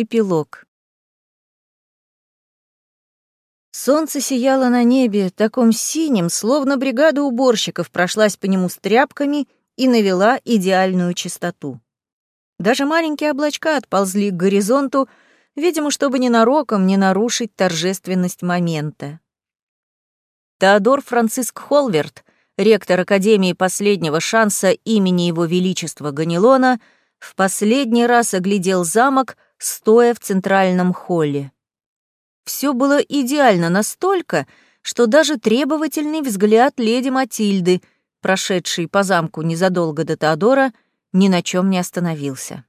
Эпилог. Солнце сияло на небе, таком синим, словно бригада уборщиков прошлась по нему с тряпками и навела идеальную чистоту. Даже маленькие облачка отползли к горизонту, видимо, чтобы ненароком не нарушить торжественность момента. Теодор Франциск Холверт, ректор Академии последнего шанса имени Его Величества Ганилона, в последний раз оглядел замок, стоя в центральном холле. Все было идеально настолько, что даже требовательный взгляд леди Матильды, прошедший по замку незадолго до Теодора, ни на чем не остановился.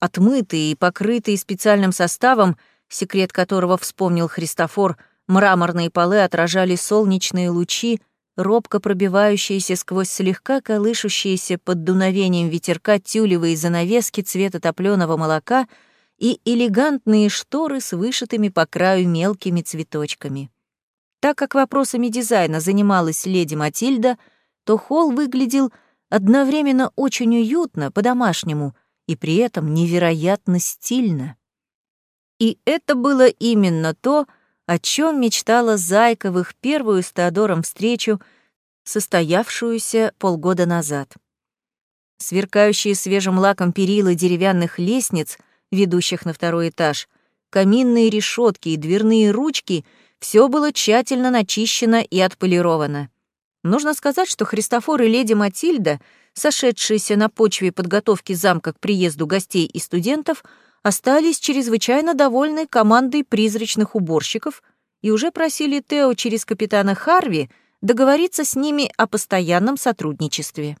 Отмытые и покрытые специальным составом, секрет которого вспомнил Христофор, мраморные полы отражали солнечные лучи, робко пробивающиеся сквозь слегка колышущиеся под дуновением ветерка тюлевые занавески цвета топлёного молока и элегантные шторы с вышитыми по краю мелкими цветочками. Так как вопросами дизайна занималась леди Матильда, то холл выглядел одновременно очень уютно, по-домашнему, и при этом невероятно стильно. И это было именно то, о чем мечтала Зайка в их первую с Теодором встречу, состоявшуюся полгода назад. Сверкающие свежим лаком перила деревянных лестниц, ведущих на второй этаж, каминные решетки и дверные ручки — все было тщательно начищено и отполировано. Нужно сказать, что Христофор и леди Матильда, сошедшиеся на почве подготовки замка к приезду гостей и студентов, остались чрезвычайно довольны командой призрачных уборщиков и уже просили Тео через капитана Харви договориться с ними о постоянном сотрудничестве.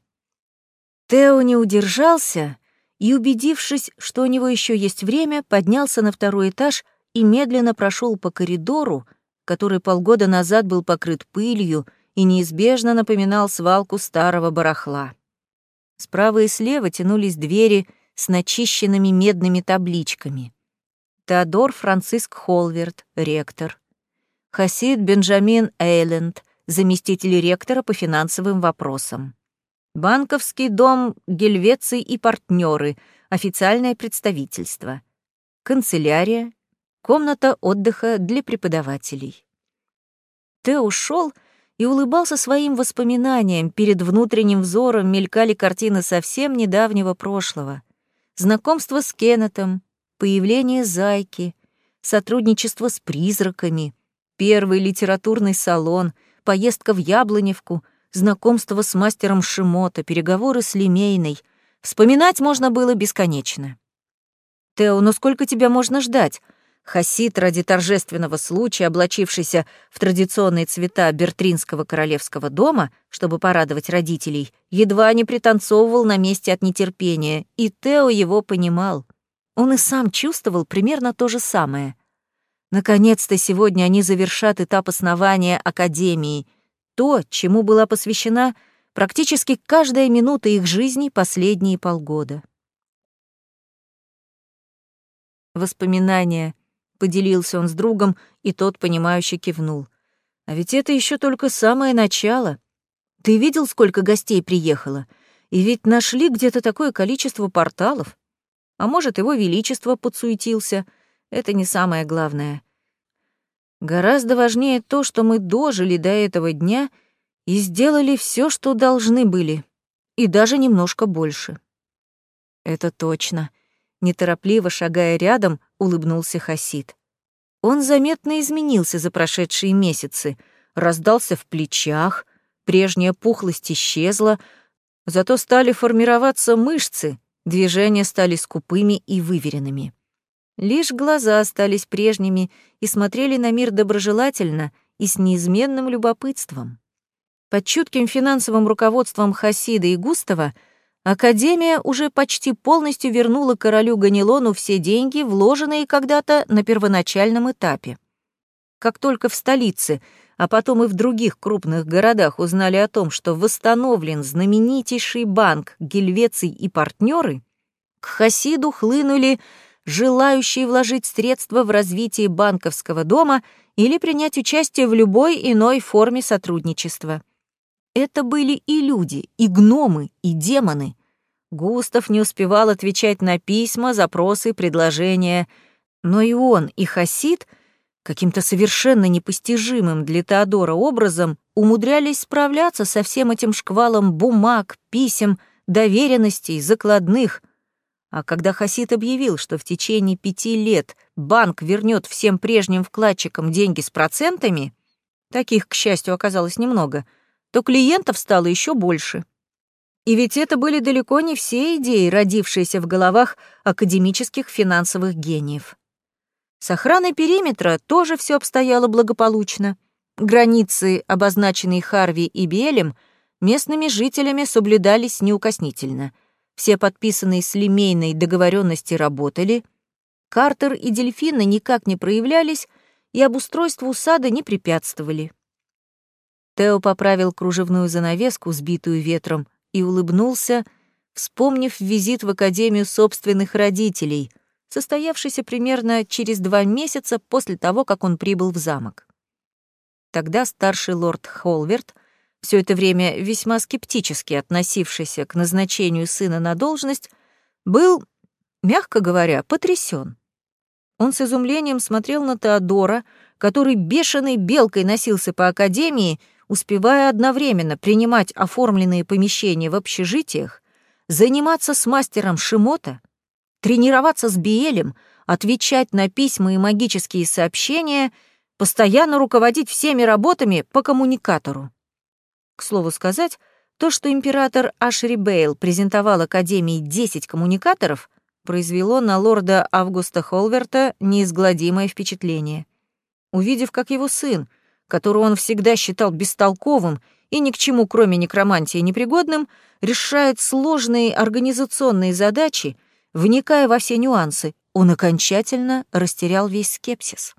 Тео не удержался и, убедившись, что у него еще есть время, поднялся на второй этаж и медленно прошел по коридору, который полгода назад был покрыт пылью и неизбежно напоминал свалку старого барахла. Справа и слева тянулись двери — с начищенными медными табличками. Теодор Франциск Холверт, ректор. Хасид Бенджамин Эйленд, заместитель ректора по финансовым вопросам. Банковский дом Гельвеций и партнеры, официальное представительство. Канцелярия, комната отдыха для преподавателей. Тэ ушел и улыбался своим воспоминаниям. Перед внутренним взором мелькали картины совсем недавнего прошлого знакомство с Кеннетом, появление Зайки, сотрудничество с призраками, первый литературный салон, поездка в Яблоневку, знакомство с мастером Шимота, переговоры с Лемейной. Вспоминать можно было бесконечно. «Тео, ну сколько тебя можно ждать?» Хасид, ради торжественного случая, облачившийся в традиционные цвета Бертринского королевского дома, чтобы порадовать родителей, едва не пританцовывал на месте от нетерпения, и Тео его понимал. Он и сам чувствовал примерно то же самое. Наконец-то сегодня они завершат этап основания Академии, то, чему была посвящена практически каждая минута их жизни последние полгода. Воспоминания — поделился он с другом, и тот, понимающе кивнул. А ведь это еще только самое начало. Ты видел, сколько гостей приехало? И ведь нашли где-то такое количество порталов. А может, его величество подсуетился. Это не самое главное. Гораздо важнее то, что мы дожили до этого дня и сделали все, что должны были, и даже немножко больше. Это точно. Неторопливо шагая рядом, улыбнулся Хасид. Он заметно изменился за прошедшие месяцы, раздался в плечах, прежняя пухлость исчезла, зато стали формироваться мышцы, движения стали скупыми и выверенными. Лишь глаза остались прежними и смотрели на мир доброжелательно и с неизменным любопытством. Под чутким финансовым руководством Хасида и Густава Академия уже почти полностью вернула королю Ганилону все деньги, вложенные когда-то на первоначальном этапе. Как только в столице, а потом и в других крупных городах узнали о том, что восстановлен знаменитейший банк Гельвеций и партнеры, к Хасиду хлынули желающие вложить средства в развитие банковского дома или принять участие в любой иной форме сотрудничества. Это были и люди, и гномы, и демоны. Густав не успевал отвечать на письма, запросы, предложения. Но и он, и Хасид каким-то совершенно непостижимым для Теодора образом умудрялись справляться со всем этим шквалом бумаг, писем, доверенностей, закладных. А когда Хасид объявил, что в течение пяти лет банк вернет всем прежним вкладчикам деньги с процентами, таких, к счастью, оказалось немного, то клиентов стало еще больше. И ведь это были далеко не все идеи, родившиеся в головах академических финансовых гениев. С охраной периметра тоже все обстояло благополучно. Границы, обозначенные Харви и Белем, местными жителями соблюдались неукоснительно. Все подписанные с лимейной договоренности работали, Картер и дельфины никак не проявлялись и обустройству сада не препятствовали. Тео поправил кружевную занавеску, сбитую ветром, и улыбнулся, вспомнив визит в академию собственных родителей — состоявшийся примерно через два месяца после того, как он прибыл в замок. Тогда старший лорд Холверт, все это время весьма скептически относившийся к назначению сына на должность, был, мягко говоря, потрясен. Он с изумлением смотрел на Теодора, который бешеной белкой носился по академии, успевая одновременно принимать оформленные помещения в общежитиях, заниматься с мастером Шимота — тренироваться с Биэлем, отвечать на письма и магические сообщения, постоянно руководить всеми работами по коммуникатору. К слову сказать, то, что император Ашри Бейл презентовал Академии 10 коммуникаторов, произвело на лорда Августа Холверта неизгладимое впечатление. Увидев, как его сын, которого он всегда считал бестолковым и ни к чему, кроме некромантии, непригодным, решает сложные организационные задачи — Вникая во все нюансы, он окончательно растерял весь скепсис.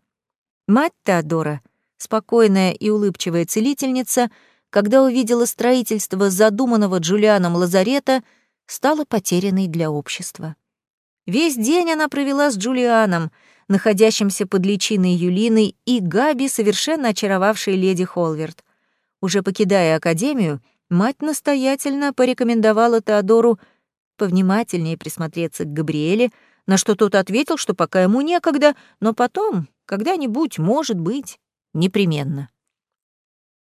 Мать Теодора, спокойная и улыбчивая целительница, когда увидела строительство задуманного Джулианом лазарета, стала потерянной для общества. Весь день она провела с Джулианом, находящимся под личиной Юлиной, и Габи, совершенно очаровавшей леди Холверт. Уже покидая академию, мать настоятельно порекомендовала Теодору повнимательнее присмотреться к Габриэле, на что тот ответил, что пока ему некогда, но потом, когда-нибудь, может быть, непременно.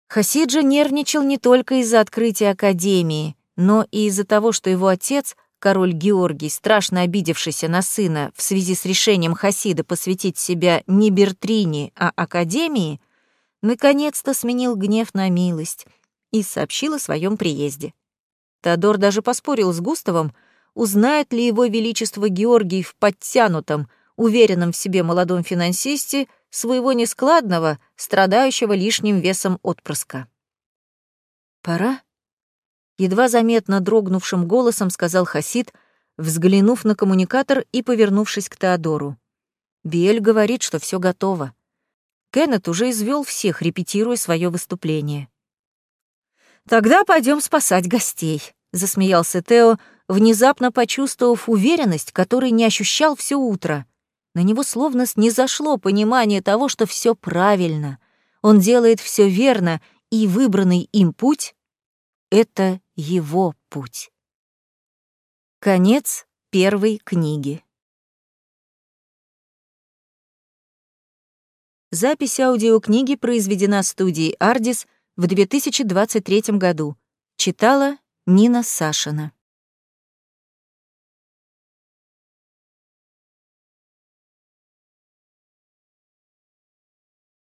Хасиджа нервничал не только из-за открытия Академии, но и из-за того, что его отец, король Георгий, страшно обидевшийся на сына в связи с решением Хасида посвятить себя не Бертрине, а Академии, наконец-то сменил гнев на милость и сообщил о своем приезде. Теодор даже поспорил с Густавом, узнает ли его величество Георгий в подтянутом, уверенном в себе молодом финансисте своего нескладного, страдающего лишним весом отпрыска. «Пора?» — едва заметно дрогнувшим голосом сказал Хасид, взглянув на коммуникатор и повернувшись к Теодору. Биэль говорит, что все готово. Кеннет уже извел всех, репетируя свое выступление. «Тогда пойдем спасать гостей», — засмеялся Тео, внезапно почувствовав уверенность, которой не ощущал все утро. На него словно снизошло понимание того, что все правильно. Он делает все верно, и выбранный им путь — это его путь. Конец первой книги. Запись аудиокниги произведена студией «Ардис» в 2023 году. Читала Нина Сашина.